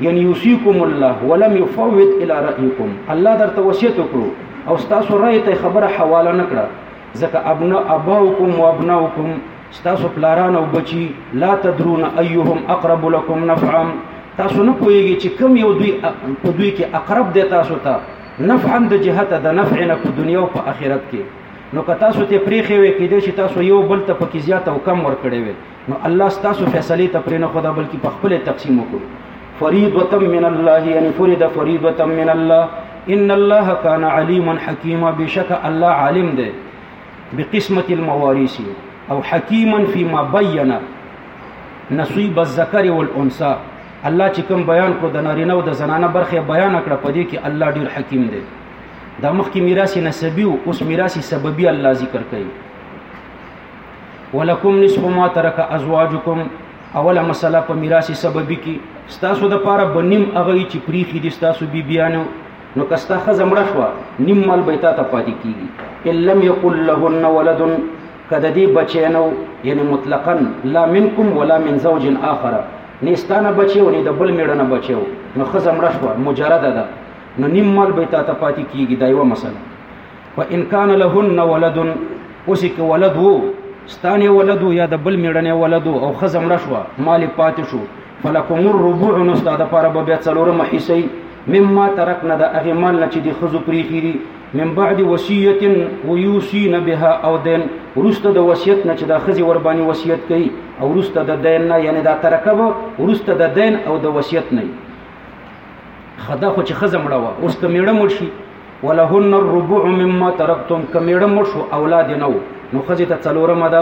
A: یعنی یوسیکم الله ولم یفوت الی رأیکم الله درته وصیت وکړو او تاسو رأی ته خبره حواله نکړه ځکه ابنا اباؤکم وابناؤکم ستاسو پلاران او بچي لا تدرون ايهم اقرب لكم نفعا تاسو نه پوهیږئ چې کم یو دوی په دوی کې اقرب دی تاسو ته نفعا د جهت د نفع نه په دنیا او په آخرت کې نو که تاسو ته پریخې وي کېدای شي تاسو یو بل ته پکې زیات او کم ورکړي وي نو الله تاسو فیصله ته پرې نه خدا بلکې په خپل تقسیم وکړو فريضه من الله يعني فرض فريضه من الله ان الله كان عليما حكيما بشك الله عالم ده بقسمت المواريث او حکیما فيما بين نصيب الذکر والانثى الله چې کوم بیان کړو د نارینه او د زنانه برخه بیان کړه په دې کې الله ډیر حکیم دی دا مخکې میراث نسبی او اوس میراث سببي الله ذکر کوي ولکم نصف ما ترک ازواجکم اوله مسله په میراث سببي کې ستاسو د پاره بنیم هغه چې پریخي دي ستاسو بیبيانو بی نو کستا خزه مړه شو نیم مال به تا ته پاتې کیږي ان لم یکن لهن ولد کده دی بچی نو یعنی مطلقا لا منکم ولا من زوج اخر نستانه بچی او نه د بل میړه نه بچو نو خزه مړه شو مجرده ده نو نیم مال به تا ته پاتې کیږي دا یو مسله و ان کان لهن ولد اوس کې ولد وو ستانه ولد یا د بل میړنه ولد او خزه مړه شو مال پاتې شو فلکم الربع نو ستا د پاره به بیا څلورمه حصه وي مما ترکنا د هغې مال نه چې دي ښځو پرېښي دي من بعد وصیت ویوصین بها او دین وروسته د وصیت نه چې د ښځې ورباندې وصیت کوي او وروسته د دین نه یعنې دا ترکه به وروسته د دین او د وصیت نه وي ښه دا خو چې ښځه مړه وه اوس که مېړه مړ شي ولهن الربع مما ترکتم که مېړه مړ شو اولاد یې نه و نو ښځې ته څلورمه ده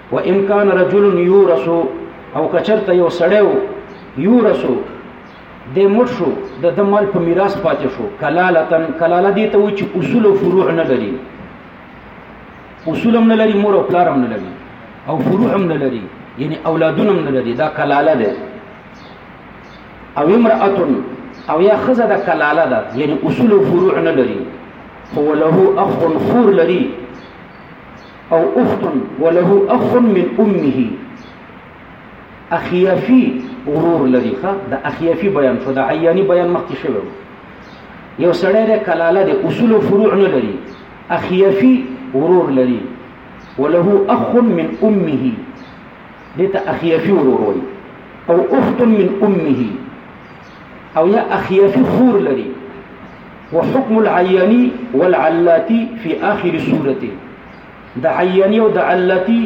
A: و امکان رجل یورث او کچرته یو سړی وو یورث د مړ شو د د مال په میراث پاتې شو کلالتن کلاله دي ته و چې اصول او فروع نه لري اصول هم نه لري مور او پلار هم نه لري او فروع هم نه لري یعنی اولادونه هم نه لري دا کلاله ده او امرأه او یا خزه د کلاله ده یعنی اصول او فروع نه لري هو له اخ خور لري او اخت وله اخ من امه اخیافی غرور لري ښا د اخیافی بیان شو د عیانی بیان مخکې شوی یو سړی د کلاله د اصول او فروع نه لري اخیافی غرور لري وله اخ من امه دته اخیافی غرور وي او اخت من امه او یا اخیافی خور لري وحکم العیانی والعلاتی فی آخر صورت د عیانی او د علاتی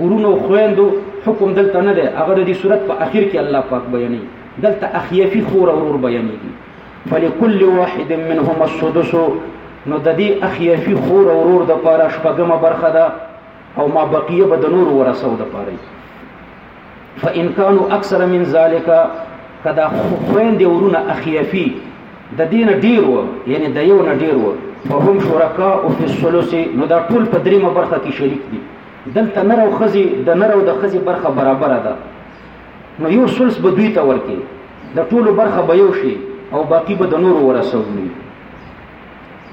A: ورونو خويندو حکم دلته نه دی هغه د دې صورت په اخر کې الله پاک بیانوي دلته اخیافی خور او ورور بیانېږي فلکل واحد منهم السدس نو د دې اخیافی خور او ورور د پاره شپږمه برخه ده او ما بقیه به د نور ورثو د پاره فإن كانوا أكثر من ذلك کدا خويند ورونه اخیفی د دین ډیر و یعنی د یو نه ډیر و فهم شرکاء فی الثلث نو دا ټول په دریمه برخه کې شریک دي دلته نر او خزي د نر او د خزي برخه برابر ده نو یو ثلث به دوی ته ورکي د ټولو برخه به یو شي او باقی به د نورو ورسوي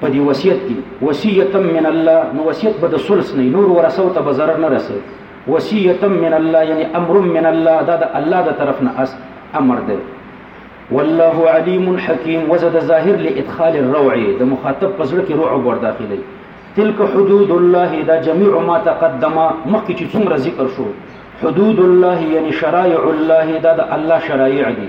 A: په دې وصیت کې وصیت من الله نو وصیت به د سلس نه نور ورثه ته به ضرر نه رسي وصیت من الله یعنی امر من الله دا د الله د طرف نه اس امر دی والله علیم حکیم وزد ظاهر لادخال الروع د مخاطب پزړه کې رعب ور داخلي تلک حدود الله دا جميع ما تقدم مخکې چې څومره ذکر شو حدود الله یعنی شرایع الله دا د الله شرایع دي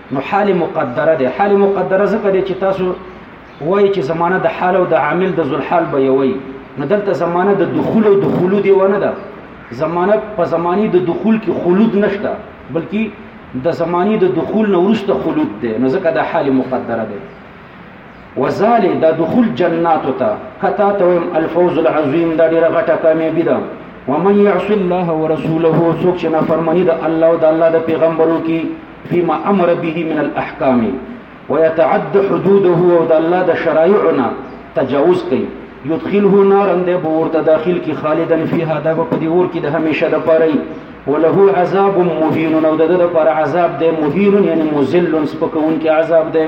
A: نو حال مقدره ده حال مقدره ځکه دی چې تاسو وایي چې زمانه د حال او د عامل د ذل حال به یوي نو دلته زمانه د دخول او د خلود یو نه ده زمانه په زمانی د دخول کې خلود نشته بلکې د زمانی د دخول نه ورسته خلود ده نو ځکه د حال مقدره ده وزال د دخول جنات ته کتا ته الفوز العظیم دا ډیره غټه کامیابی ده ومن يعص الله ورسوله سوک چې نافرمانی د الله او د الله د پیغمبرو کې فيما امر به من الاحکام ويتعد حدوده او د الله د شرایعنا تجاوز کوي يدخله نارا د بور ته داخل کی خالدا فيها دا په دی اور کی د همیشه د پاره وله عذاب مهین او د د پر عذاب د مهین یعنی مذل سپکون کی عذاب ده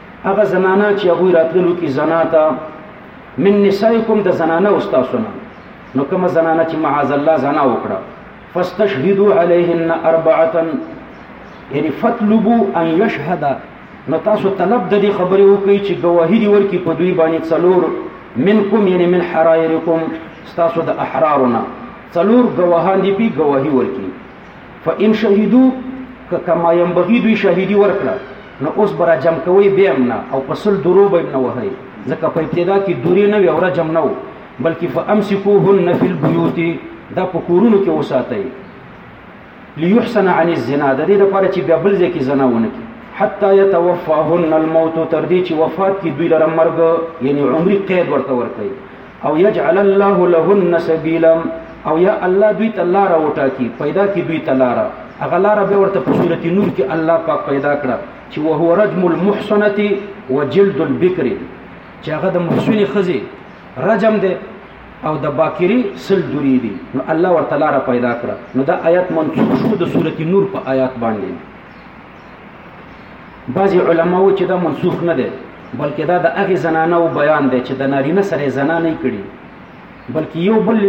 A: هغه زنانا چې هغه راتللو کې زناتا من نسائکم د زنانا استاد سنن نو کوم زنانه چې معاذ الله زنا وکړه فاستشهدوا عليهن اربعه یعنی فطلبوا ان يشهد نو تاسو طلب د دې خبرې وکړئ چې گواهی دی ورکی په دوی باندې څلور منکم یعنی من حرائرکم تاسو د احرارنا څلور گواهان دی په گواهی ورکی فإن شهیدو که کما ينبغي دوی شهیدی ورکړه نو اوس برا جمع کوي به امنا او پسل درو به امنا وهي ځکه په ابتدا کې دوری نه وي او رجم نه وو بلکې فامسکوهن فی البیوت دا په کورونو کې وساتئ ليحسن عن الزنا د دې لپاره چې بیا بل ځای کې زنا ونه کی حتی يتوفاهن الموت تر دې چې وفات کی دوی لره مرګ یعنی عمرې قید ورته ورکړي او یجعل الله لهن سبیلا او یا الله دوی ته لار وټاکی پیدا کی دوی ته لار هغه لار به ورته په صورت نور کې الله پاک پیدا کړه چې وهو رجم المحصنه وجلد البکر چې هغه د محسن خزي رجم ده او د باکری سل دوری دي نو الله ورته لار پیدا کړه نو دا آیات منسوخ شو د سورته نور په آیات باندې بعضی علما و چې دا منسوخ نه دی بلکې دا د هغه زنانه او بیان دی چې د نارینه سره زنانه کړي بلکې یو بل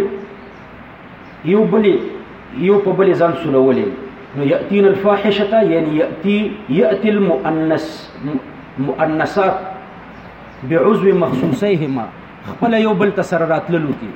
A: یو بل یو په بل ځان سولولې نو یاتین الفاحشه یعنی یاتی یاتی المؤنث مؤنثات بعضو مخصوصیهما خپل یو بل تسر راتللو کی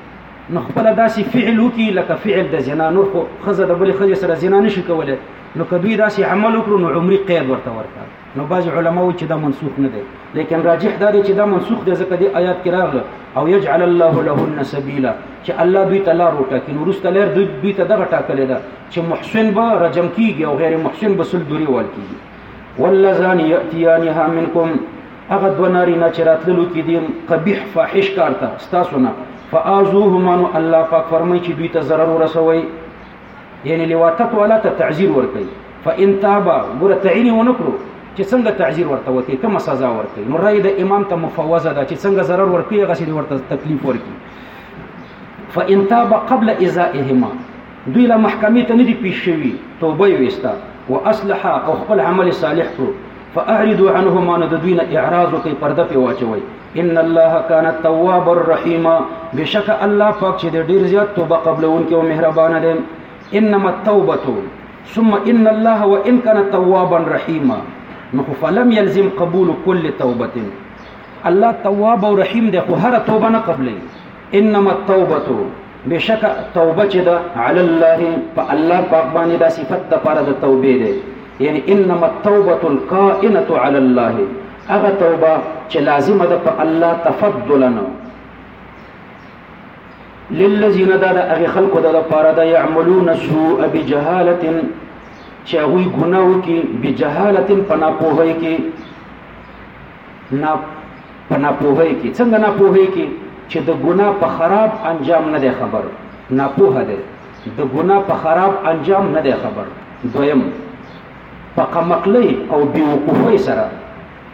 A: نو خپل داسې فعل وکي لکه فعل د زنا نور خو خزه د بل خزه سره زنا نشي کوله نو که دوی داسې عمل وکړو نو عمري قید ورته ورکړه نو بعض علما وایي چې دا منسوخ نه دی لیکن راجح دا دی چې دا منسوخ دی ځکه د آیات کې راغله او یجعل الله لهن سبیلا چې الله دوی ته لار وټاکي نو وروسته لار دوی, دوی ته دغه ټاکلې ده چې محسن به رجم کیږي او غیر محسن به سل دوری وال کیږي واللذان یاتیانها منکم هغه دوه نارینه چې راتللو کې دي قبیح فاحش کار ته ستاسو نه فآزوهما نو الله پاک فرمایي چې دوی ته ضرر ورسوي یعنی لواطت والا ته تعزیر ورکړي فان تابا ګره تعین ونکړو چې څنګه تعزیر ورته وکي کوم سزا ورکړي نو رائے د امام ته مفوضه ده چې څنګه zarar ورکړي هغه سړي ورته تکلیف ورکړي فان تابا قبل ازائهما دوی له محکمې ته نه دي پیښ شوي توبه یې وستا واصلح او خپل عمل صالح کړو فاعرضوا عنهما نو د دوی نه اعراض وکړي پرده په واچوي ان الله کان التواب الرحیم بشک الله پاک چې ډیر زیات توبه قبلون کې او مهربان دی انما التوبه ثم ان الله وان کان توابا رحیما نو فلم يلزم قبول كل توبه الله تواب او رحیم دی خو هر توبه نه قبلې انما التوبه بشک توبه چې ده علی الله په الله پاک باندې دا صفت د پاره د توبې ده یعنی انما التوبه القائنه علی الله هغه توبه چې لازمه ده په الله تفضلا للذین دا د هغه خلکو د لپاره د یعملون سوء بجهاله چې هغه ګناو کې بجهاله په ناپوهۍ کې نا په ناپوهۍ کې څنګه ناپوهۍ کې چې د ګنا په خراب انجام نه دی خبر ناپوه دی د ګنا په خراب انجام نه دی خبر دویم په قمقلۍ او بیوقوفۍ سره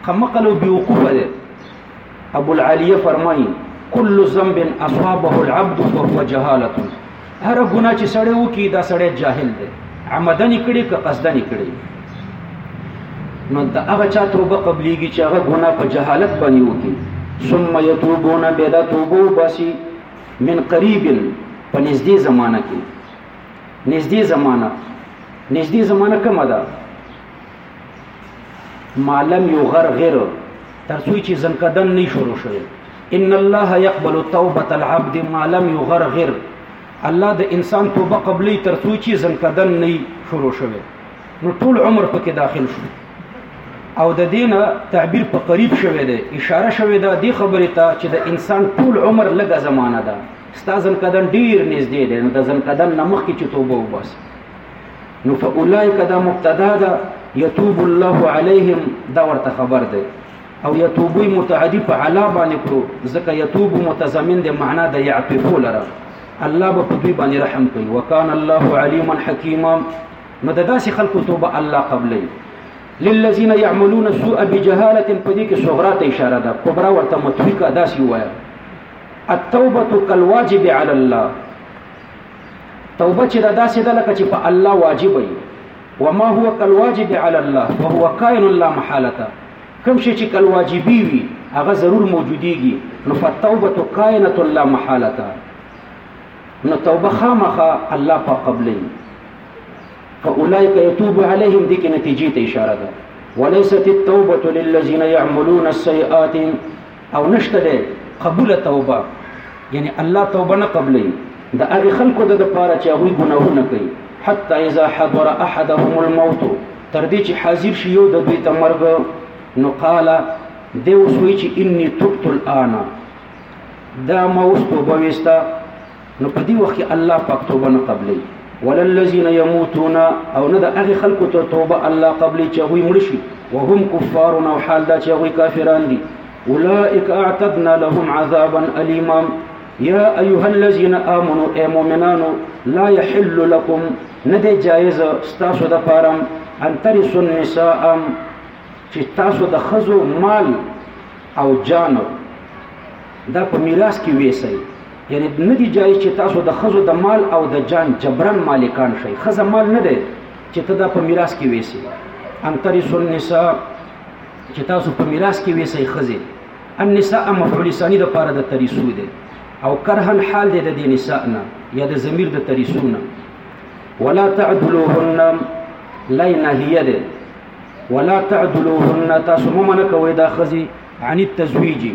A: قمقل او بیوقوفه دی ابو العالیه فرمایي کل ذنب اصابه العبد فهو جهاله هر ګناه چې سړی وکي دا سړی جاهل دی عمدن کړي که قصدن کړي نو دا هغه چا توبه قبليږي چې هغه ګناه په جهالت باندې وکي ثم يتوبون بيدا توبه باسي من قريب په نږدې زمانہ کې نږدې زمانه نږدې زمانه کومه ده معلم یو غرغر تر څو چې زنکدن نه شروع شوی ان الله يقبل توبه العبد ما لم يغرغر الله د انسان توبه قبلې تر څو چې زنکدن نه شروع شوی نو ټول عمر پکې داخل شو او د دینه تعبیر په قریب شوه دی اشاره شوه ده د خبرې ته چې د انسان ټول عمر لګه زمانہ ده ستا ځنکدن ډیر نږدې دی نو د ځنکدن نه مخکې چې توبه وباسي نو فاولئک دا مبتدا ده یتوب الله علیهم دا ورته خبر دی او یتوبوی متعدی په علا باندې کړو ځکه یتوب متضمن د معنا د یعطفو لره الله به په دوی باندې رحم کوي وکانه الله علیما حکیما نو د داسې خلکو توبه الله قبلې للذین یعملون السوء بجهاله په دې کې صغرا ته اشاره ده کبرا ورته متفقه داسې وایي التوبه کالواجب علی الله توبه چې دا داسې ده لکه چې په الله واجب وي وما هو کالواجب علی الله وهو کائن لا محاله کوم شي چې کالواجبي وي هغه ضرور موجوديږي نو فالتوبه کائنه لا محاله نو توبه خامخه الله په قبلې فاولئک یتوب علیهم دې کې نتیجې ته اشاره ده وليست التوبه للذين يعملون السيئات او نشته ده قبول توبه یعنی الله توبه نه قبلې د هغه خلکو د لپاره چې هغه ګناهونه کوي حتی اذا حضر احدهم الموت تر دې چې حاضر شي یو د دوی ته مرګ نو قال دی وسوي چې انی تبت الان دا ما اوس توبه وستا نو په دې وخت کې الله پاک توبه نه قبلې وللذین یموتون او نه د هغه خلکو ته توبه الله قبلې چې هغوی مړ شي وهم کفار او حال دا چې هغوی کافران دي اولئک اعتدنا لهم عذابا الیما یا ایها الذین آمنوا ای مؤمنانو لا یحل لكم نه دی جایز ستاسو د پاره ان ترثوا النساء چې تاسو د خزو مال او جانو دا په میراث کې ویسي یعنی نه دی جایز چې تاسو د خزو د مال او د جان جبران مالکان شئ خزه مال نه دی چې ته دا په میراث کې وېسي ان ترث النساء چې تاسو په میراث کې وېسي خزه النساء مفعول ثانی د پاره د ترثو دی او کرهن حال دی د دې نساء نه یا د ضمیر د ترثو نه ولا تعدلوهن لا نهیه ده ولا تعدلوهن تاسو ممنه کوي دا خزي عن التزویجی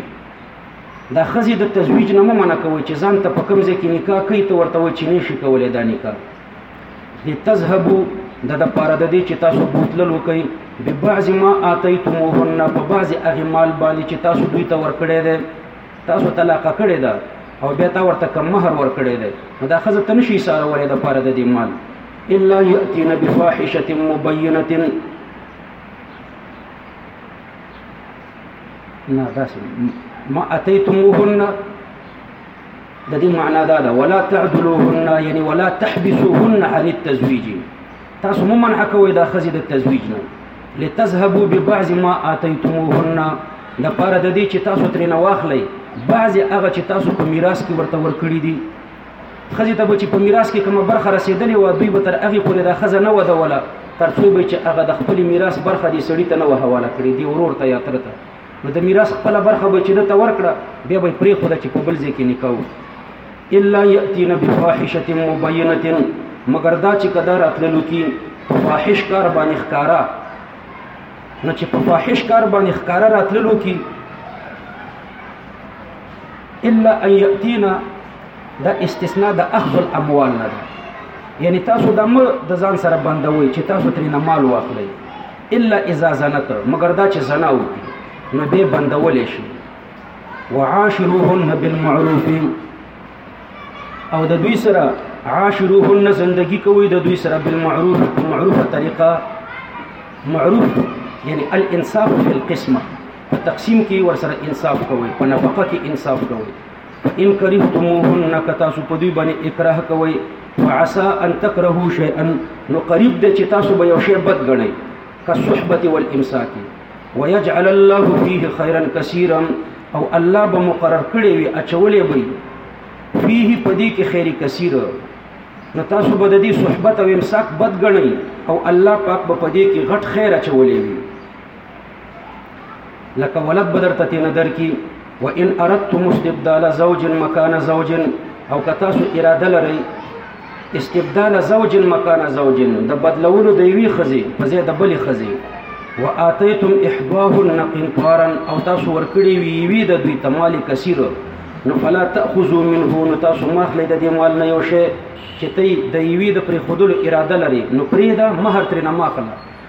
A: دا خزي د تزویج نه منع کوي چې ځان ته په کوم ځای کې نکاح کوي ته ورته وایي چې نه شي کولای دا نکاح دې تذهبو د د پاره د دې چې تاسو بوتلل وکړي به بعض ما آتیتموهن په بعض هغه مال باندې چې تاسو دوی ته ورکړی دی تاسو طلاق کړی ده او بیا تا ورته کم مہر ورکړی دی نو دا خزه ته نشي ساره ولې د پاره د دې مال الا یاتینا بفاحشه مبینه نه داسې ما اتیتموهن د دې معنا دا ده ولا تعدلوهن یعنی ولا تحبسوهن عن التزویج تاسو مو منع کوئ دا خزې د تزویج نه لتذهبوا ببعض ما اتیتموهن د پاره د دې چې تاسو ترې نه واخلئ بعضې هغه چې تاسو په میراث کې ورته ورکړي دي ښځې ته به چې په میراث کې کومه برخه رسېدلې وه دوی به تر هغې پورې دا ښځه نه ودوله تر څو به چې هغه د خپل میراث برخه دې سړي ته نه وه حواله کړې دې ورور ته یا تره ته نو د میراث خپله برخه به چې ده ته ورکړه بیا به یې پرېښوده چې په بل ځای کې نکاح وکړي الا یأتین بفاحشة مبینة مګر دا چې که دا راتللو کې په فاحش کار باندې ښکاره نو چې په فاحش کار باندې ښکاره راتللو کې الا ان ياتينا دا استثناء د اخذ الاموال نه ده یعنی تاسو د م د ځان سره بندوي چې تاسو ترې نه مال واخلئ الا اذا زنت مگر دا چې زنا وکړي نو دې بندول شي وعاشروهن بالمعروف او د دوی سره عاشروهن زندگی کوي د دوی سره بالمعروف معروفه طریقه معروف یعنی الانصاف فی القسمه په تقسیم کې ورسره انصاف کوئ په نفقه کې انصاف کوئ ان کرهتموهن که تاسو په دوی باندې اکراه کوئ وعسى ان تكرهوا شيئا نو قریب دی چې تاسو به یو شی بد ګڼئ كالصحبة والإمساك ويجعل الله فيه خيرا كثيرا او الله به مقرر کړی وي اچولې وي فيه پدې کې خیر کثیر نو تاسو به د دې صحبت او امساک بد غنئ او الله پاک به پدې کې غټ خیر اچولې وي لکه ولد بدر ته تینه درکي و ان اردتم استبدال زوج مکان زوج او که تاسو اراده لرئ استبدال زوج مکان زوج د بدلولو د یوې ښځې په ځای د بلې ښځې و آتیتم احداهن قنطارا او تاسو ورکړي وی وی د دوی تمال کثیر نو فلا تاخذوا منه نو تاسو ماخله د دې مال نه یو شی چې ته د یوی د پرې خودلو اراده لري نو پرې دا مہر ترې نه ماخله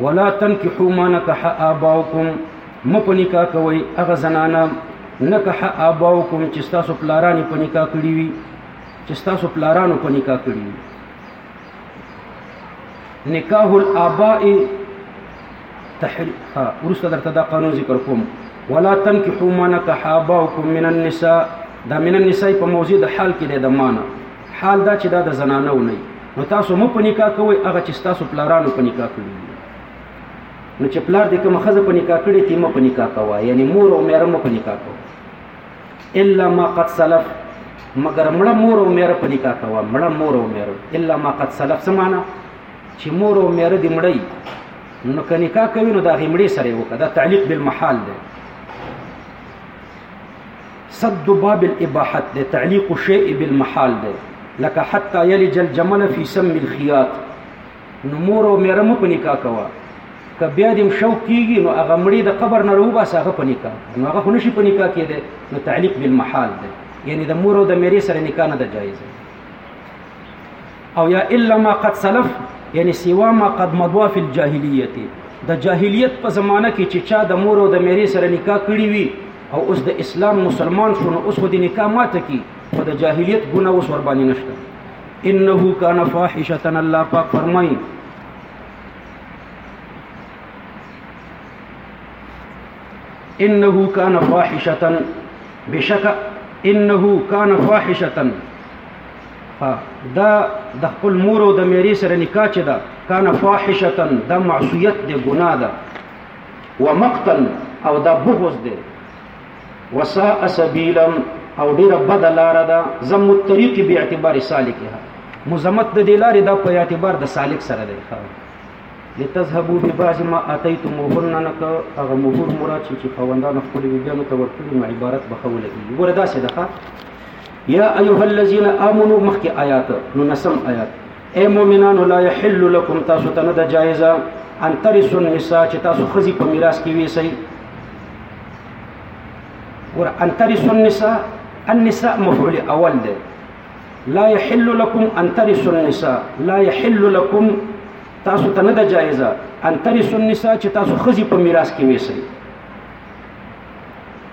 A: ولا تنکحوا ما نکح آباؤکم مه په نکاح کوئ هغه زنانه نکح آباؤکم چې ستاسو پلارانې په نکاح کړي وي چې ستاسو پلارانو په نکاح کړي وي نکاح الآباء تحریم ها ورسته درته دا قانون ذکر کوم ولا تنکحوا ما نکح آباؤکم من النساء دا من النساء په موضوع د حال کې د معنا حال دا چې دا د زنانو نه نو تاسو مو په نکاح کوئ هغه چې تاسو پلارانو په نکاح کړی نو چې پلار دې کوم خزه په نکاح کړی تی مو په نکاح کوه یعنی مور او مېره مو په نکاح کوه الا ما قد سلف مگر مړه مور او مېره په نکاح کوه مړه مور او مېره الا ما قد سلف څه معنی چې مور او مېره دې مړی نو که نکاح کوي نو دا غمړي سره وکړه دا تعلیق بالمحال دی سد باب الاباحت ده تعلیق شیء بالمحال ده لکه حتی یلج الجمل فی سم الخیات نو مور او میره مو په نکاح کوه که بیا دې شوق کیږي نو هغه مړی د قبر نه روباسه هغه په نکاح نو هغه خو نشي په نکاح کېدی نو تعلیق بالمحال ده یعنی د مور او د میرې سره نکاح نه ده جایزه او یا الا ما قد سلف یعنی سوا ما قد مضوا فی الجاهلیت د جاهلیت په زمانه کې چې چا د مور او د میرې سره نکاح کړی وي او اوس د اسلام مسلمان شو نو اوس د نکاح ماته کی خو د جاهلیت ګناه اوس ور باندې نشته انه کان فاحشه الله پاک فرمایي انه کان فاحشه بشک انه کان فاحشه دا د خپل مور او د میری سره نکاح چې دا کان فاحشتن دا معصیت دی ګناه ده ومقتن او دا بغض دی وساء سبیلا او ډیره بد لار ده زم الطريق به اعتبار سالکها مزمت د دې لارې دا په اعتبار د سالک سره دی خو لتذهبوا ببعض ما اتيتموهن نک هغه مهور مراد چې خوندان خپل بیانو ته ورکړي نو عبارت به خوله کیږي ګوره دا څه ده یا ایها الذین آمنو مخکې آیات نو نسم آیات اے مؤمنانو لا یحل لكم تاسو ته نه د جایزه ان ترسو النساء چې تاسو خزي په میراث کې ویسي ور ان ترسو النساء النساء مفعول اول ده لا يحل لكم ان ترسو النساء لا يحل لكم تاسو ته نه د جایزه ان ترسو النساء چې تاسو خزي په میراث کې ویسي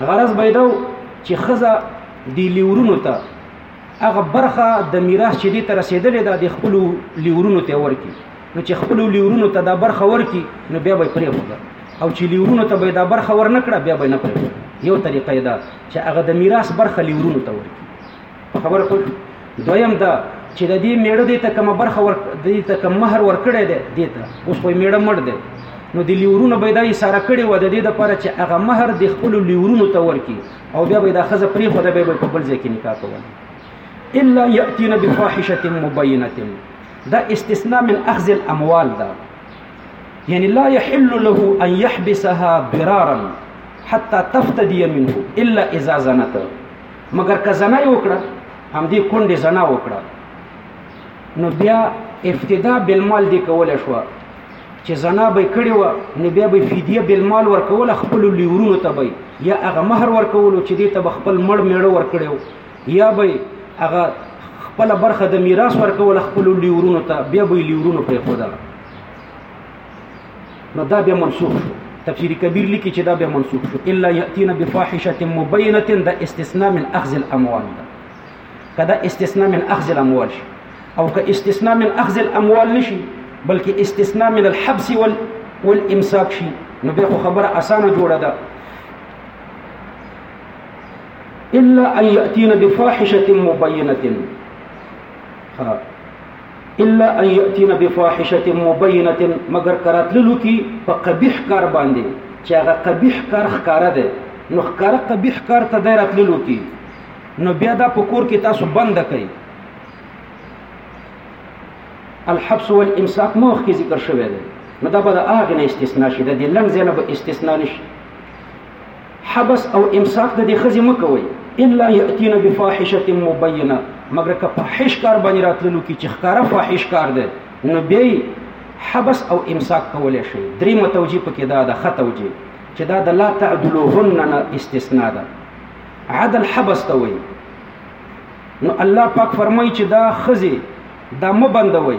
A: غرض به دا چې خزه د لیورونو ته هغه برخه د میراث چې دې ته رسیدلې ده د خپل لیورونو ته ورکی نو چې خپل لیورونو ته دا برخه ورکی نو بیا به پرې وکړه او چې لیورونو ته به دا برخه ورنکړه بیا به نه پرې یو طریقه ده چې هغه د میراث برخه لیورونو ته ورکی په خبره پوه دویم دا چې د دې میړه دې ته کومه برخه ور دې ته کوم مہر ور کړی دی دې ته اوس خو میړه مړ دی نو د لیورونو به دا یې ساره کړی و د دې لپاره چې هغه مہر د خپل لیورونو ته ورکی او بیا به دا خزه پری خو د به په بل ځای کې نکاح کوله الا یاتینا بفاحشه مبینه دا استثناء من اخذ الاموال دا يعني لا يحل له أن يحبسها ضرارا حتى تفتدي منه إلا إذا زنت مګر که زنا یې وکړه همدې کونډې زنا وکړه نو بیا افتدا بالمال دې کولی شوه چې زنا به کړی و نو بیا به فدیه بالمال ورکوله خپلو لیورونو ته به یا هغه مهر ورکولو چې دې ته به خپل مړ میړه ورکړی و یا به هغه خپله برخه د میراث ورکوله خپلو لیورونو ته بیا به یې لیورونو پرېښوده نو دا بیا منسوخ شو تفسیر کبیر لیکي چې دا بیا منسوخ شو الا یاتینا بفاحشه مبینه دا استثناء من اخذ الاموال دا کدا استثناء من اخذ الاموال شي او که استثناء من اخذ الاموال نشي بلکې استثناء من الحبس وال والامساک شي نو بیا خو خبره اسانه جوړه ده الا ان یاتینا بفاحشه مبینه ها الا ان یاتینا بفاحشه مبینه مگر کراتللو کی په قبیح کار باندې چې هغه قبیح کار ښکارا ده نو ښکارا قبیح کار ته د راتللو کی نو بیا دا پکور کې تاسو بند کړئ الحبس والامساک موخ کې ذکر شوی دی نو دا به د اغه نه استثناء شي د لنځ نه به استثناء نشي حبس او امساک د دې خزي مکوي الا ياتينا بفاحشه مبينه مگر که فاحش کار باندې راتللو کې چې ښکارا فاحش کار دی نو به حبس او امساک کولای شي درې متوجي پکې دا د خطوجي چې دا د لا تعدلوهن استثناء ده عدل حبس ته وایي نو الله پاک فرمایي چې دا خزي دا مبندوي